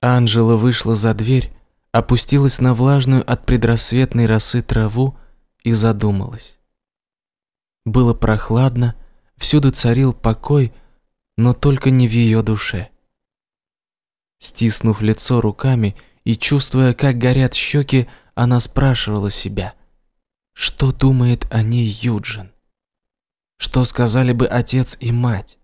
Анжела вышла за дверь, опустилась на влажную от предрассветной росы траву и задумалась. Было прохладно, всюду царил покой, но только не в ее душе. Стиснув лицо руками и чувствуя, как горят щеки, она спрашивала себя, что думает о ней Юджин? Что сказали бы отец и мать?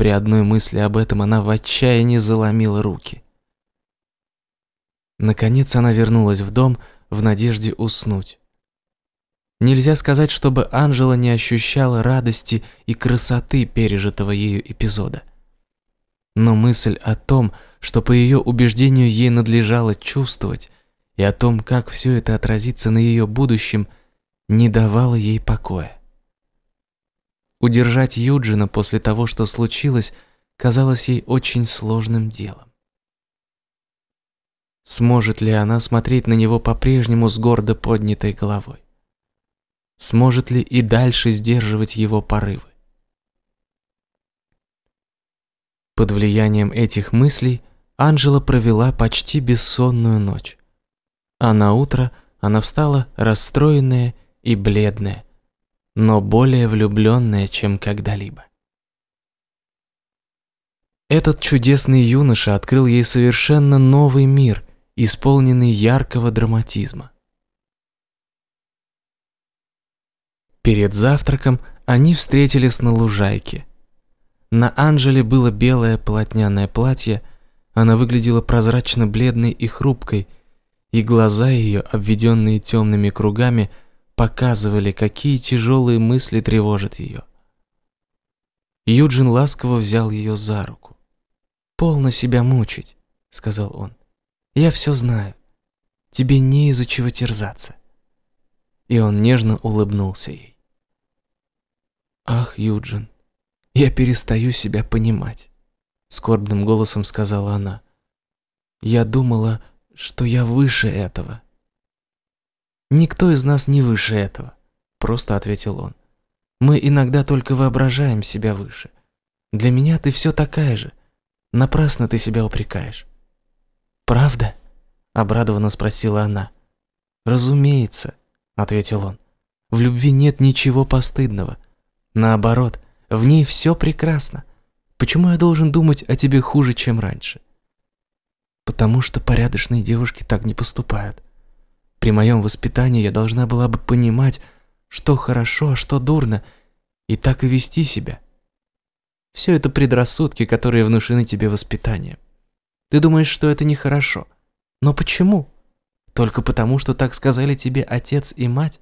При одной мысли об этом она в отчаянии заломила руки. Наконец она вернулась в дом в надежде уснуть. Нельзя сказать, чтобы Анжела не ощущала радости и красоты пережитого ею эпизода. Но мысль о том, что по ее убеждению ей надлежало чувствовать, и о том, как все это отразится на ее будущем, не давала ей покоя. Удержать Юджина после того, что случилось, казалось ей очень сложным делом. Сможет ли она смотреть на него по-прежнему с гордо поднятой головой? Сможет ли и дальше сдерживать его порывы? Под влиянием этих мыслей Анжела провела почти бессонную ночь. А на утро она встала расстроенная и бледная, но более влюбленная, чем когда-либо. Этот чудесный юноша открыл ей совершенно новый мир, исполненный яркого драматизма. Перед завтраком они встретились на лужайке. На Анжеле было белое полотняное платье, она выглядела прозрачно бледной и хрупкой, и глаза ее, обведенные темными кругами, показывали, какие тяжелые мысли тревожат ее. Юджин ласково взял ее за руку. «Полно себя мучить», — сказал он. «Я все знаю. Тебе не из-за чего терзаться». И он нежно улыбнулся ей. «Ах, Юджин, я перестаю себя понимать», — скорбным голосом сказала она. «Я думала, что я выше этого». «Никто из нас не выше этого», — просто ответил он. «Мы иногда только воображаем себя выше. Для меня ты все такая же. Напрасно ты себя упрекаешь». «Правда?» — обрадованно спросила она. «Разумеется», — ответил он. «В любви нет ничего постыдного. Наоборот, в ней все прекрасно. Почему я должен думать о тебе хуже, чем раньше?» «Потому что порядочные девушки так не поступают», при моем воспитании я должна была бы понимать, что хорошо, а что дурно, и так и вести себя. Все это предрассудки, которые внушены тебе воспитанием. Ты думаешь, что это нехорошо. Но почему? Только потому, что так сказали тебе отец и мать?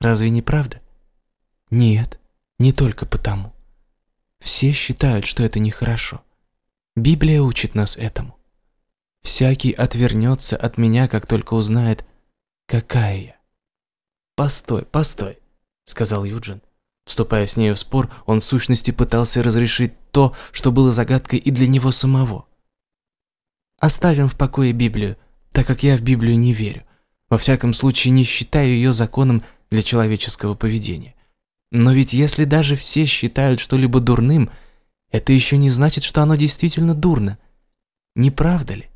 Разве не правда? Нет, не только потому. Все считают, что это нехорошо. Библия учит нас этому. Всякий отвернется от меня, как только узнает, Какая я? Постой, постой, сказал Юджин. Вступая с ней в спор, он в сущности пытался разрешить то, что было загадкой и для него самого. Оставим в покое Библию, так как я в Библию не верю. Во всяком случае, не считаю ее законом для человеческого поведения. Но ведь если даже все считают что-либо дурным, это еще не значит, что оно действительно дурно. Не правда ли?